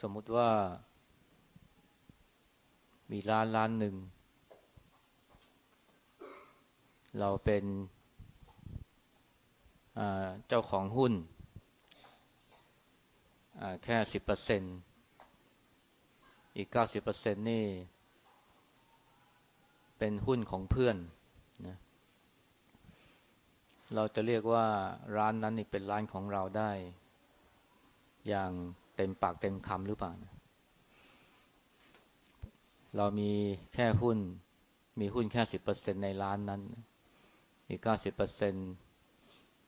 สมมุติว่ามีร้านร้านหนึ่ง เราเป็นเจ้าของหุ้น แค่สิบเปอร์เซ็นอีกเก้าสิบเปอร์เซ็นนี่ เป็นหุ้นของเพื่อนนะเราจะเรียกว่าร้านนั้นนี่เป็นร้านของเราได้ อย่าง เต็มปากเต็มคำหรือเปล่านะเรามีแค่หุ้น มีหุ้นแค่สิบเปอร์เซ็นในร้านนั้น อีกเก้าสิบเปอร์เซ็น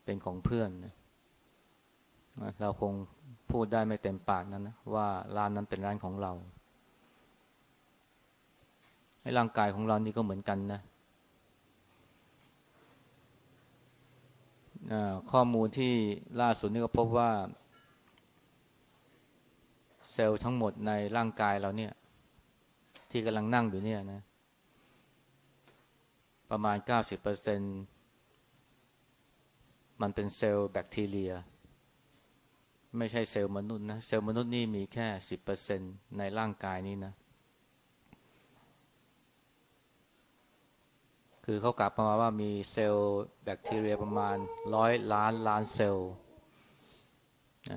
เป็นของเพื่อนนะเราคงพูดได้ไม่เต็มปากนั้นนะว่าร้านนั้นเป็นร้านของเราให้ร่างกายของเรานี่ก็เหมือนกันนะข้อมูลที่ล่าสุดนี่ก็พบว่า ซลล์ทั้งหมดในร่างกายเราเนี่ย ที่กำลังนั่งอยู่เนี่ยนะ ประมาณ 90%มันเป็นเซลล์แบคทีเรีย ไม่ใช่เซลล์มนุษย์นะ เซลล์มนุษย์นี่มีแค่ 10%ในร่างกายนี้นะ คือเขากลับมาว่ามีเซลล์แบคทีเรียประมาณร้อยล้านล้านเซลล์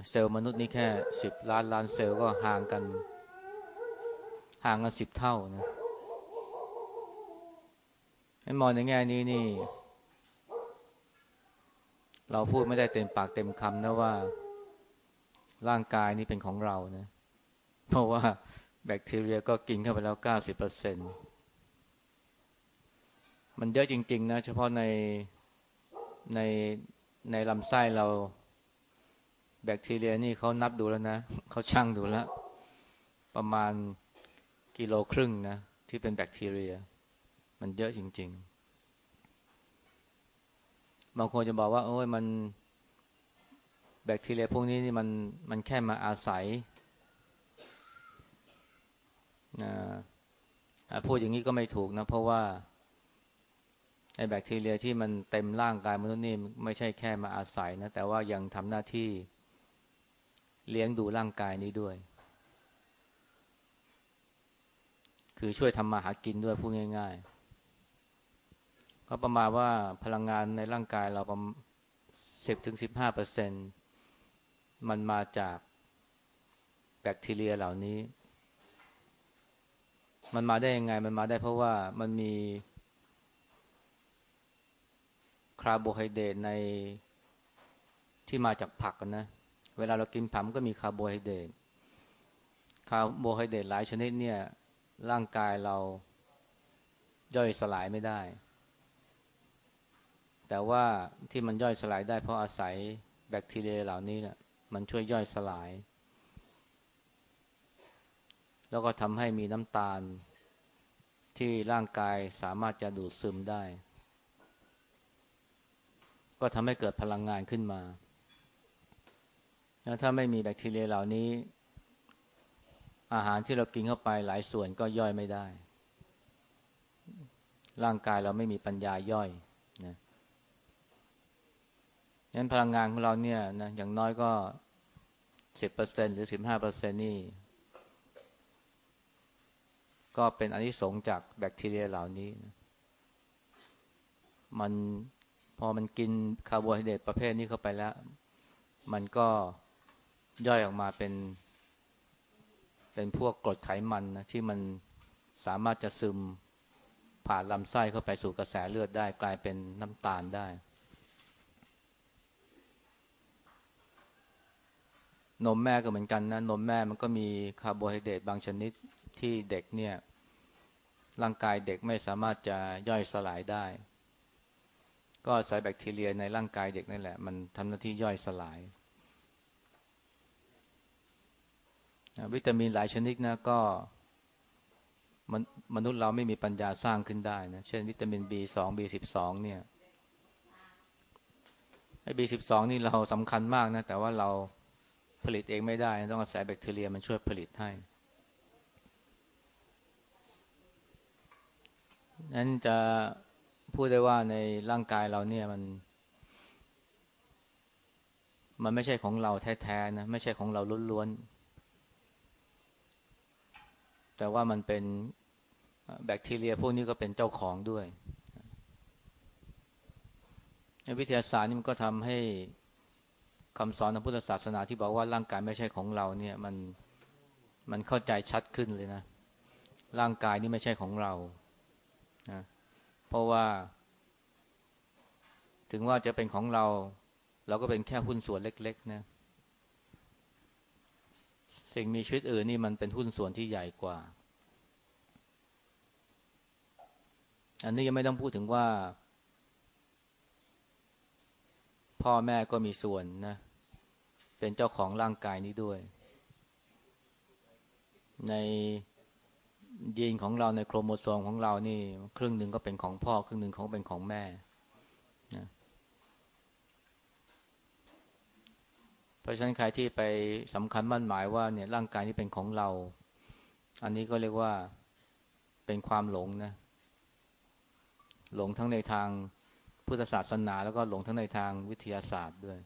เซลล์มนุษย์นี่แค่สิบล้านล้านเซลล์ก็ห่างกัน ห่างกันสิบเท่านะให้มองในแง่นี้นี่ เราพูดไม่ได้เต็มปากเต็มคำนะว่า ร่างกายนี้เป็นของเรานะ เพราะว่าแบคทีเรียก็กินเข้าไปแล้วเก้าสิบเปอร์เซ็นต์มันเยอะจริง ๆ นะ เฉพาะในในในลำไส้เรา แบคทีเรียนี่เขานับดูแล้วนะเขาช่างดูแล้ว ประมาณกิโลครึ่งนะ ที่เป็นแบคทีเรีย มันเยอะจริง ๆ บางคนจะบอกว่า โอ้ยมันแบคทีเรียพวกนี้นี่มันมันแค่มาอาศัยนะพูดอย่างนี้ก็ไม่ถูกนะ เพราะว่าไอ้แบคทีเรียที่มันเต็มร่างกายมนุษย์นี่ไม่ใช่แค่มาอาศัยนะ แต่ว่ายังทำหน้าที่ เลี้ยงดูร่างกายนี้ด้วย คือช่วยทำมาหากินด้วยพูดง่ายๆ ก็ประมาณว่าพลังงานในร่างกายเราประมาณสิบถึงสิบห้าเปอร์เซ็นมันมาจากแบคทีเรียเหล่านี้ มันมาได้ยังไง มันมาได้เพราะว่ามันมีคาร์โบไฮเดรตในที่มาจากผักนะ เวลาเรากินผักมันก็มีคาร์โบไฮเดรตคาร์โบไฮเดรตหลายชนิดเนี่ย ร่างกายเราย่อยสลายไม่ได้ แต่ว่าที่มันย่อยสลายได้เพราะอาศัยแบคทีเรียเหล่านี้เนะี่ยมันช่วยย่อยสลาย แล้วก็ทำให้มีน้ำตาลที่ร่างกายสามารถจะดูดซึมได้ ก็ทำให้เกิดพลังงานขึ้นมา แล้วถ้าไม่มีแบคทีเรียเหล่านี้ อาหารที่เรากินเข้าไปหลายส่วนก็ย่อยไม่ได้ ร่างกายเราไม่มีปัญญาย่อยนะงั้นพลังงานของเราเนี่ยนะอย่างน้อยก็สิบเปอร์เซ็นหรือสิบห้าเปอร์เซ็นนี่ ก็เป็นอานิสงส์จากแบคทีเรียเหล่านี้นะมันพอมันกินคาร์โบไฮเดรตประเภทนี้เข้าไปแล้ว มันก็ ย่อยออกมาเป็น เป็นพวกกรดไขมันนะที่มันสามารถจะซึมผ่านลำไส้เข้าไปสู่กระแสเลือดได้กลายเป็นน้ำตาลได้ นมแม่ก็เหมือนกันนะ นมแม่มันก็มีคาร์โบไฮเดรตบางชนิดที่เด็กเนี่ย ร่างกายเด็กไม่สามารถจะย่อยสลายได้ ก็อายแบคทีเรียในร่างกายเด็กนั่นแหละ มันทำหน้าที่ย่อยสลาย วิตามินหลายชนิดนะก็มมนุษย์เราไม่มีปัญญาสร้างขึ้นได้นะเช่นวิตามิน B2 B12 เนี่ยไอ้ B12 นี่เราสำคัญมากนะ แต่ว่าเราผลิตเองไม่ได้ ต้องอาศัยแบคทีเรียมันช่วยผลิตให้นั้นจะพูดได้ว่าในร่างกายเราเนี่ยมัน มันไม่ใช่ของเราแท้ๆนะ ไม่ใช่ของเราล้วน แต่ว่ามันเป็นแบคทีเรียพวกนี้ก็เป็นเจ้าของด้วยวิทยาศาสตร์นี่มันก็ทำให้คำสอนทางพุทธศาสนาที่บอกว่าร่างกายไม่ใช่ของเราเนี่ยมันมันเข้าใจชัดขึ้นเลยนะ ร่างกายนี่ไม่ใช่ของเรานะเพราะว่า ถึงว่าจะเป็นของเรา เราก็เป็นแค่หุ้นส่วนเล็ก ๆ นะ สิ่งมีชีวิตอื่นนี่มันเป็นหุ้นส่วนที่ใหญ่กว่า อันนี้ยังไม่ต้องพูดถึงว่า พ่อแม่ก็มีส่วนนะ เป็นเจ้าของร่างกายนี้ด้วย ในยีนของเราในโครโมโซมของเรานี่ ครึ่งหนึ่งก็เป็นของพ่อ ครึ่งหนึ่งของเป็นของแม่นะ เพราะฉะนั้นใครที่ไปสำคัญมั่นหมายว่าเนี่ยร่างกายนี้เป็นของเรา อันนี้ก็เรียกว่าเป็นความหลงนะหลงทั้งในทางพุทธศาสนา แล้วก็หลงทั้งในทางวิทยาศาสตร์ด้วย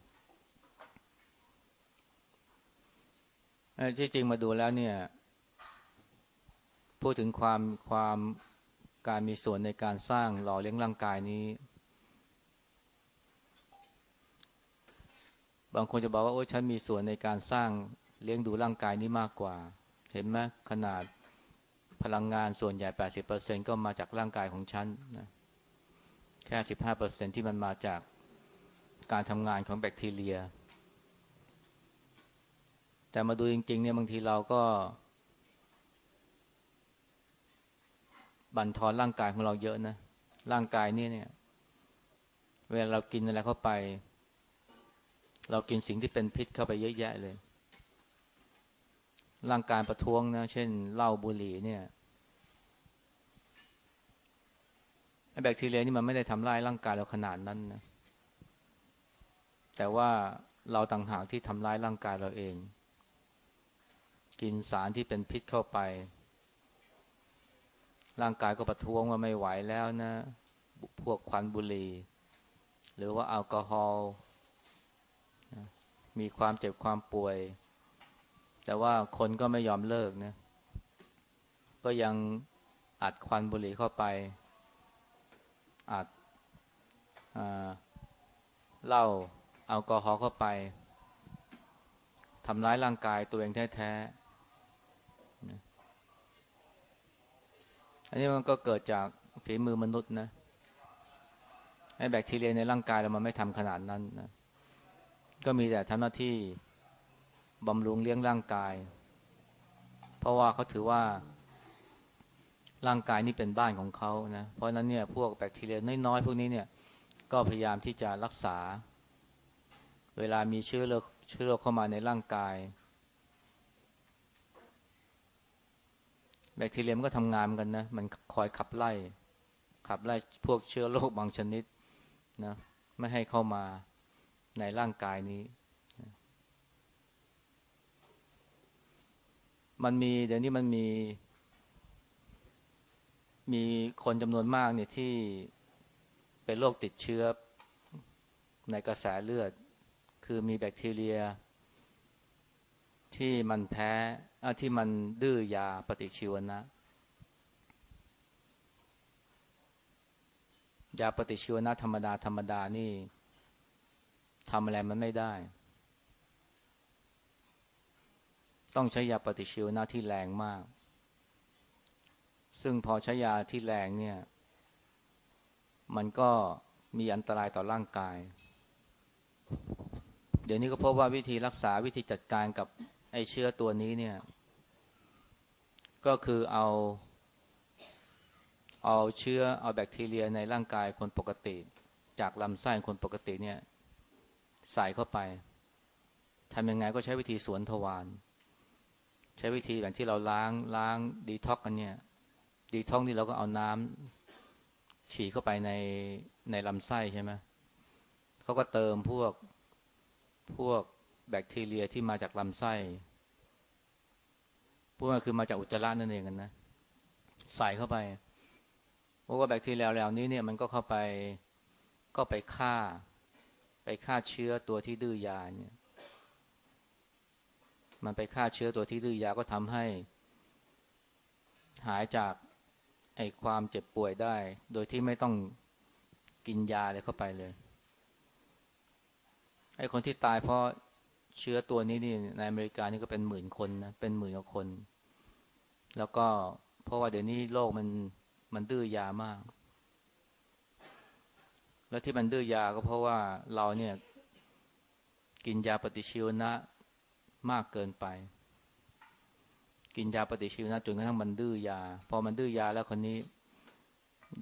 ที่จริงมาดูแล้วเนี่ย พูดถึงความความการมีส่วนในการสร้างหล่อเลี้ยงร่างกายนี้ บางคนจะบอกว่าโอ้ฉันมีส่วนในการสร้างเลี้ยงดูร่างกายนี้มากกว่า เห็นไหมขนาดพลังงานส่วนใหญ่ 80%ก็มาจากร่างกายของฉันนะแค่ 15%ที่มันมาจากการทำงานของแบคทีเรีย แต่มาดูจริง ๆ เนี่ยบางทีเราก็ บั่นทอนร่างกายของเราเยอะนะ ร่างกายนี่เนี่ย เวลาเรากินอะไรเข้าไป เรากินสิ่งที่เป็นพิษเข้าไปเยอะแยะเลย ร่างกายประท้วงนะ เช่นเหล้าบุหรี่เนี่ยไอ้แบคทีเรียนี่มันไม่ได้ทำลายร่างกายเราขนาดนั้นนะแต่ว่าเราต่างหากที่ทำลายร่างกายเราเอง กินสารที่เป็นพิษเข้าไป ร่างกายก็ประท้วงว่าไม่ไหวแล้วนะ พวกควันบุหรี่หรือว่าแอลกอฮอล์ มีความเจ็บความป่วย แต่ว่าคนก็ไม่ยอมเลิกนะ ก็ยังอัดควันบุหรี่เข้าไป อัดเหล้าแอลกอฮอล์เข้าไปทำร้ายร่างกายตัวเองแท้ๆอันนี้มันก็เกิดจากฝีมือมนุษย์นะไอ้แบคทีเรียในร่างกายเรามันไม่ทำขนาดนั้นนะ ก็มีแต่ทำหน้าที่บำรุงเลี้ยงร่างกาย เพราะว่าเขาถือว่า ร่างกายนี่เป็นบ้านของเขานะเพราะนั้นเนี่ยพวกแบคทีเรียน้อยๆพวกนี้เนี่ย ก็พยายามที่จะรักษา เวลามีเชื้อโรคเชื้อโรคเข้ามาในร่างกาย แบคทีเรียมันก็ทำงานกันนะมันคอยขับไล่ ขับไล่พวกเชื้อโรคบางชนิดนะไม่ให้เข้ามา ในร่างกายนี้ มันมีเดี๋ยวนี้มันมี มีคนจำนวนมากเนี่ยที่เป็นโรคติดเชื้อในกระแสเลือด คือมีแบคทีเรีย ที่มันแพ้ที่มันดื้อยาปฏิชีวนะยาปฏิชีวนะธรรมดาธรรมดานี่ ทำอะไรมันไม่ได้ ต้องใช้ยาปฏิชีวนะที่แรงมาก ซึ่งพอใช้ยาที่แรงเนี่ย มันก็มีอันตรายต่อร่างกาย เดี๋ยวนี้ก็พบว่าวิธีรักษาวิธีจัดการกับไอเชื้อตัวนี้เนี่ย ก็คือเอาเอาเชื้อเอาแบคทีเรียในร่างกายคนปกติ จากลำไส้คนปกติเนี่ย ใส่เข้าไปทำยังไงก็ใช้วิธีสวนทวารใช้วิธีแบบที่เราล้างล้างดีท็อกกันเนี่ย ดีท็อกนี่เราก็เอาน้ำฉีดเข้าไปในในลำไส้ใช่ไหมเขาก็เติมพวกพวกแบคทีเรียที่มาจากลำไส้ พวกนั้นคือมาจากอุจจาระนั่นเองกันนะใส่เข้าไปเพราะว่าแบคทีเรียเหล่านี้เนี่ยมันก็เข้าไปก็ไปฆ่า ไปฆ่าเชื้อตัวที่ดื้อยาเนี่ย มันไปฆ่าเชื้อตัวที่ดื้อยาก็ทำให้ หายจากไอ้ความเจ็บป่วยได้ โดยที่ไม่ต้องกินยาเลยเข้าไปเลย ไอ้คนที่ตายเพราะเชื้อตัวนี้นี่ในอเมริกานี่ก็เป็นหมื่นคนนะเป็นหมื่นกว่าคน แล้วก็เพราะว่าเดี๋ยวนี้โลกมันมันดื้อยามาก แล้วที่มันดื้อยาก็เพราะว่าเราเนี่ย กินยาปฏิชีวนะมากเกินไป กินยาปฏิชีวนะจนกระทั่งมันดื้อยา พอมันดื้อยาแล้วคนนี้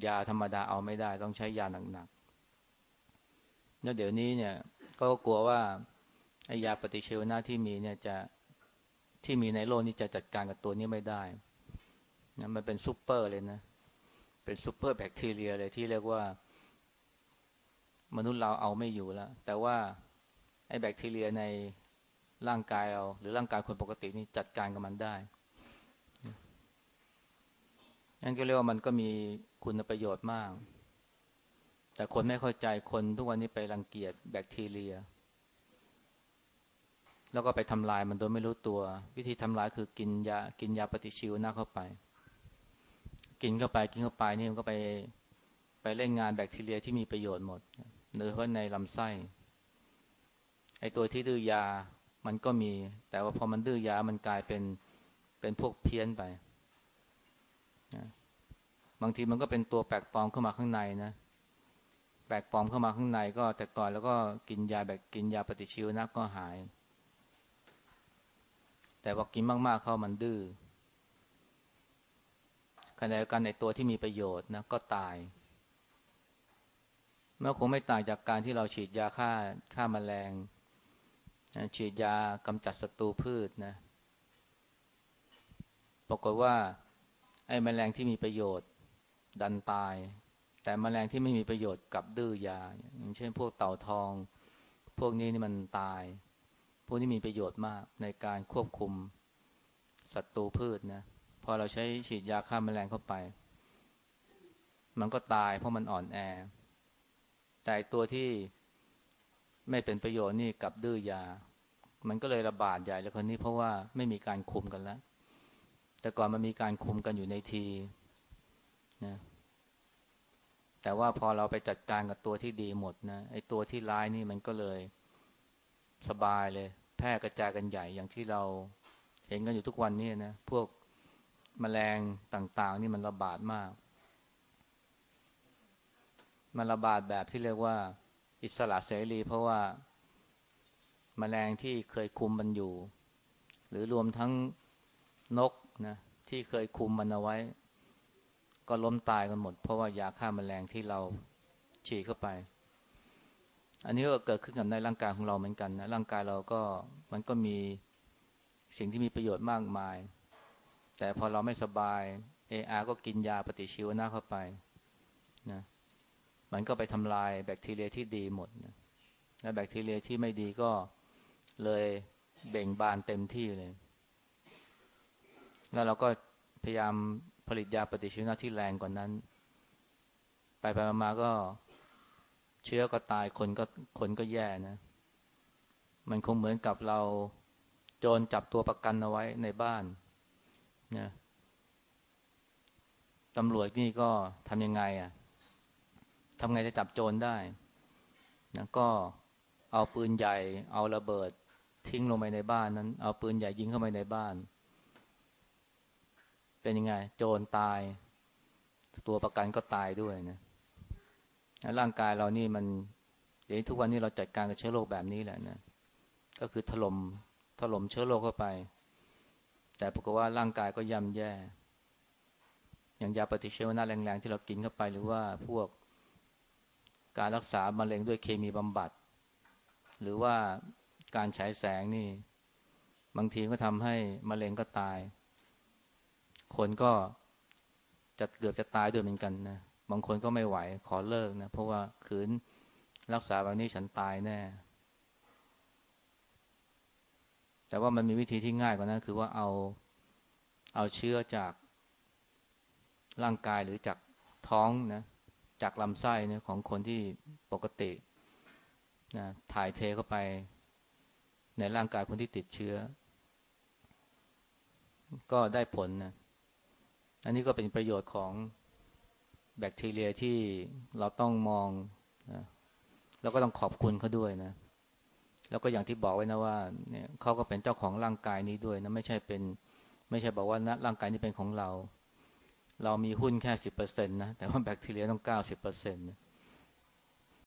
ยาธรรมดาเอาไม่ได้ ต้องใช้ยาหนักๆแล้วเดี๋ยวนี้เนี่ย ก็กลัวว่าไอ้ยาปฏิชีวนะที่มีเนี่ยจะที่มีในโลกนี้จะจัดการกับตัวนี้ไม่ได้นะมันเป็นซูเปอร์เลยนะ เป็นซูเปอร์แบคทีเรียเลยที่เรียกว่า มนุษย์เราเอาไม่อยู่แล้ว แต่ว่าไอ้แบคทีเรียในร่างกายเราหรือร่างกายคนปกตินี่จัดการกับมันได้นั่นก็เรียกว่ามันก็มีคุณประโยชน์มาก แต่คนไม่เข้าใจคนทุกวันนี้ไปรังเกียจแบคทีเรีย แล้วก็ไปทำลายมันโดยไม่รู้ตัว วิธีทำลายคือกินยากินยาปฏิชีวนะเข้าไป กินเข้าไปกินเข้าไปนี่มันก็ไปไปเล่นงานแบคทีเรียที่มีประโยชน์หมด โดยเฉพาะในลำไส้ไอตัวที่ดื้อยามันก็มี แต่ว่าพอมันดื้อยามันกลายเป็นเป็นพวกเพี้ยนไปนะบางทีมันก็เป็นตัวแปลกปลอมเข้ามาข้างในนะแปลกปลอมเข้ามาข้างในก็แต่ก่อนแล้วก็กินยาแบบกินยาปฏิชีวนะก็หาย แต่พอกินมากๆเข้ามันดื้อขณะเดียวกันในตัวที่มีประโยชน์นะก็ตาย มื่อคงไม่ต่างจากการที่เราฉีดยาฆ่าฆ่ามาแมลงฉีดยากำจัดศัตรูพืชนะปรากฏว่า ไอ้แมลงที่มีประโยชน์ดันตาย แต่แมลงที่ไม่มีประโยชน์กับดื้อยา อย่างเช่น พวกเต่าทอง พวกนี้นี่มันตาย พวกนี้มีประโยชน์มากในการควบคุมศัตรูพืชนะพอเราใช้ฉีดยาฆ่าแมลงเข้าไป มันก็ตายเพราะมันอ่อนแอ แต่ตัวที่ไม่เป็นประโยชน์นี่กับดื้อยา มันก็เลยระบาดใหญ่แล้วคนนี้เพราะว่าไม่มีการคุมกันแล้ว แต่ก่อนมันมีการคุมกันอยู่ในทีนะแต่ว่าพอเราไปจัดการกับตัวที่ดีหมดนะไอ้ตัวที่ร้ายนี่มันก็เลยสบายเลย แพร่กระจายกันใหญ่อย่างที่เราเห็นกันอยู่ทุกวันนี้นะพวกมแมลงต่าง ๆ นี่มันระบาดมาก มันระบาดแบบที่เรียกว่าอิสระเสรี เพราะว่ามาแมลงที่เคยคุมมันอยู่ หรือรวมทั้งนกนะที่เคยคุมมันเอาไว้ ก็ล้มตายกันหมด เพราะว่ายาฆ่ามาแมลงที่เราฉีดเข้าไป อันนี้ก็เกิดขึ้นกับในร่างกายของเราเหมือนกันนะร่างกายเราก็มันก็มีสิ่งที่มีประโยชน์มากมาย แต่พอเราไม่สบายเออาก็กินยาปฏิชีวนะเข้าไปนะ มันก็ไปทำลายแบคทีเรียที่ดีหมดนะและแบคทีเรียที่ไม่ดีก็เลยเบ่งบานเต็มที่เลย แล้วเราก็พยายามผลิตยาปฏิชีวนะที่แรงกว่านนั้น ไปไปมาก็เชื้อก็ตายคนก็คนก็แย่นะ มันคงเหมือนกับเราโจรจับตัวประกันเอาไว้ในบ้านนะตำรวจนี่ก็ทำยังไงอะ่ะ ทำไงจะจับโจรได้นะก็เอาปืนใหญ่ เอาระเบิดทิ้งลงไปในบ้านนั้น เอาปืนใหญ่ยิงเข้าไปในบ้าน เป็นยังไง โจรตาย ตัวประกันก็ตายด้วยนะร่างกายเรานี่มันเดี๋ยวทุกวันนี้เราจัดการกับเชื้อโรคแบบนี้แหละนะก็คือถลม่มถล่มเชื้อโรคเข้าไป แต่ปรากฏว่าร่างกายก็ย่ำแย่ อย่างยาปฏิชีวนะแรงๆที่เรากินเข้าไปหรือว่าพวก การรักษามะเร็งด้วยเคมีบำบัด หรือว่าการฉายแสงนี่ บางทีก็ทำให้มะเร็งก็ตาย คนก็จะเกือบจะตายด้วยเหมือนกันนะบางคนก็ไม่ไหวขอเลิกนะ เพราะว่าขืนรักษาแบบนี้ฉันตายแน่ แต่ว่ามันมีวิธีที่ง่ายกว่านั้นคือว่าเอาเอาเชื้อจากร่างกายหรือจากท้องนะ จากลำไส้เนี่ยของคนที่ปกตินะถ่ายเทเข้าไปในร่างกายคนที่ติดเชื้อ ก็ได้ผลนะอันนี้ก็เป็นประโยชน์ของแบคทีเรียที่เราต้องมองนะแล้วก็ต้องขอบคุณเขาด้วยนะ แล้วก็อย่างที่บอกไว้นะว่าเนี่ยเขาก็เป็นเจ้าของร่างกายนี้ด้วยนะไม่ใช่เป็น ไม่ใช่บอกว่านะร่างกายนี้เป็นของเรา เรามีหุ้นแค่สิบเปอร์เซ็นต์นะแต่ว่าแบคทีเรียต้องเก้าสิบเปอร์เซ็นต์